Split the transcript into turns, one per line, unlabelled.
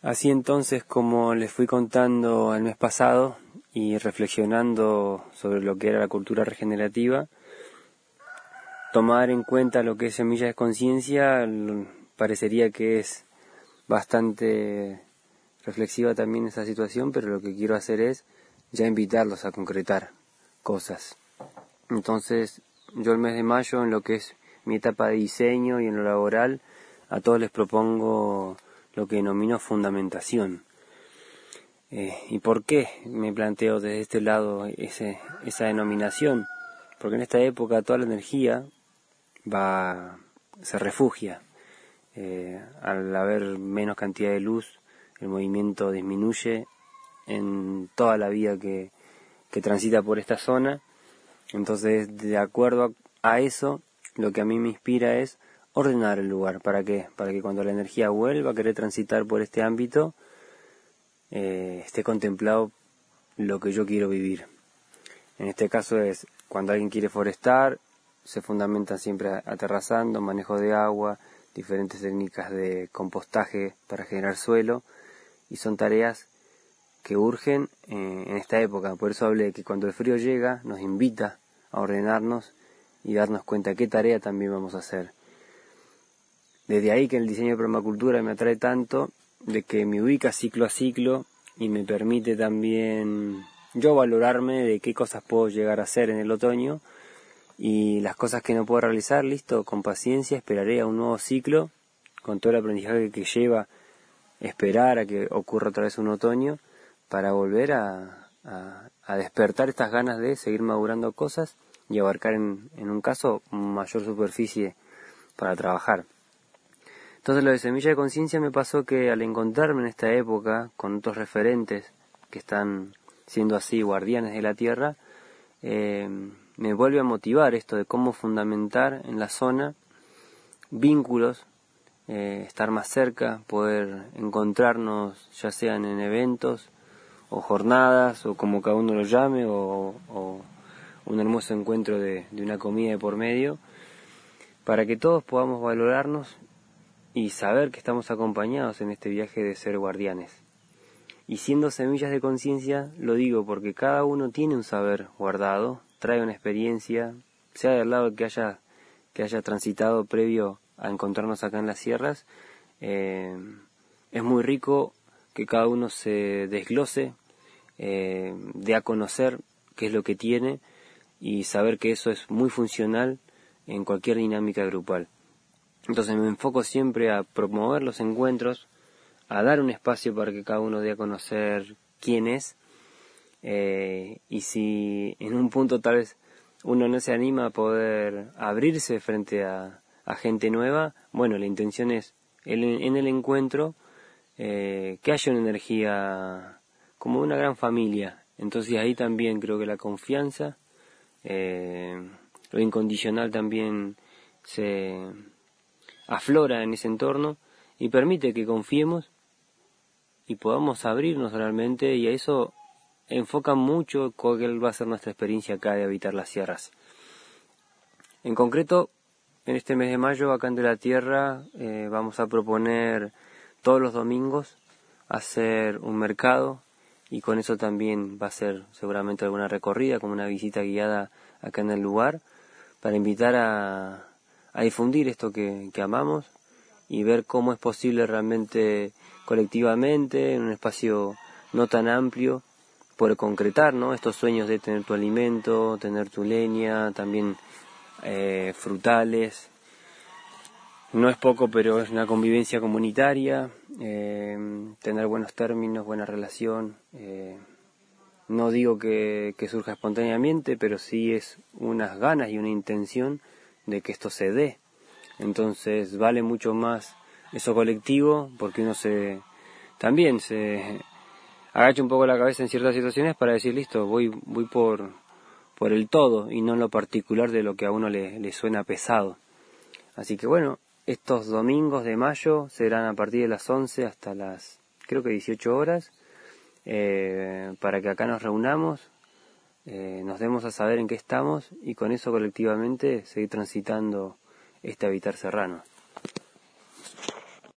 Así entonces, como les fui contando el mes pasado y reflexionando sobre lo que era la cultura regenerativa, tomar en cuenta lo que es semilla de conciencia parecería que es bastante reflexiva también esa situación, pero lo que quiero hacer es ya invitarlos a concretar cosas. Entonces, yo el mes de mayo, en lo que es mi etapa de diseño y en lo laboral, a todos les propongo lo que denomino fundamentación. Eh, ¿Y por qué me planteo desde este lado ese, esa denominación? Porque en esta época toda la energía va, se refugia. Eh, al haber menos cantidad de luz, el movimiento disminuye en toda la vida que, que transita por esta zona. Entonces, de acuerdo a eso, lo que a mí me inspira es ordenar el lugar. ¿Para qué? Para que cuando la energía vuelva a querer transitar por este ámbito, eh, esté contemplado lo que yo quiero vivir. En este caso es cuando alguien quiere forestar, se fundamenta siempre aterrazando, manejo de agua, diferentes técnicas de compostaje para generar suelo, y son tareas que urgen eh, en esta época. Por eso hablé que cuando el frío llega nos invita a ordenarnos y darnos cuenta qué tarea también vamos a hacer. Desde ahí que el diseño de permacultura me atrae tanto, de que me ubica ciclo a ciclo y me permite también yo valorarme de qué cosas puedo llegar a hacer en el otoño y las cosas que no puedo realizar, listo, con paciencia esperaré a un nuevo ciclo, con todo el aprendizaje que lleva esperar a que ocurra otra vez un otoño, para volver a, despertar estas ganas de seguir madurando cosas y abarcar en, en un caso mayor superficie para trabajar. Entonces lo de Semilla de Conciencia me pasó que al encontrarme en esta época con otros referentes que están siendo así guardianes de la tierra, eh, me vuelve a motivar esto de cómo fundamentar en la zona vínculos, eh, estar más cerca, poder encontrarnos ya sean en eventos o jornadas o como cada uno lo llame o, un hermoso encuentro de, de una comida de por medio, para que todos podamos valorarnos y saber que estamos acompañados en este viaje de ser guardianes. Y siendo semillas de conciencia, lo digo porque cada uno tiene un saber guardado, trae una experiencia, sea del lado que haya, que haya transitado previo a encontrarnos acá en las sierras, eh, es muy rico que cada uno se desglose, eh, dé a conocer qué es lo que tiene y saber que eso es muy funcional en cualquier dinámica grupal. Entonces me enfoco siempre a promover los encuentros, a dar un espacio para que cada uno dé a conocer quién es. Eh, y si en un punto tal vez uno no se anima a poder abrirse frente a, gente nueva, bueno, la intención es en el encuentro eh, que haya una energía como una gran familia. Entonces ahí también creo que la confianza, eh, lo incondicional también se, aflora en ese entorno y permite que confiemos y podamos abrirnos realmente y a eso enfoca mucho cuál va a ser nuestra experiencia acá de habitar las sierras. En concreto, en este mes de mayo, acá en De la Tierra, eh, vamos a proponer todos los domingos hacer un mercado y con eso también va a ser seguramente alguna recorrida, como una visita guiada acá en el lugar, para invitar a, a difundir esto que, amamos y ver cómo es posible realmente colectivamente, en un espacio no tan amplio, por concretar ¿no? estos sueños de tener tu alimento, tener tu leña, también eh, frutales. No es poco, pero es una convivencia comunitaria, eh, tener buenos términos, buena relación. Eh, no digo que, que surja espontáneamente, pero sí es unas ganas y una intención de que esto se dé. Entonces vale mucho más eso colectivo porque uno se también se agacha un poco la cabeza en ciertas situaciones para decir listo, voy, voy por, por el todo y no en lo particular de lo que a uno le, le suena pesado. Así que bueno, estos domingos de mayo serán a partir de las 11 hasta las creo que 18 horas eh, para que acá nos reunamos eh, nos demos a saber en qué estamos y con eso colectivamente seguir transitando este habitar serrano.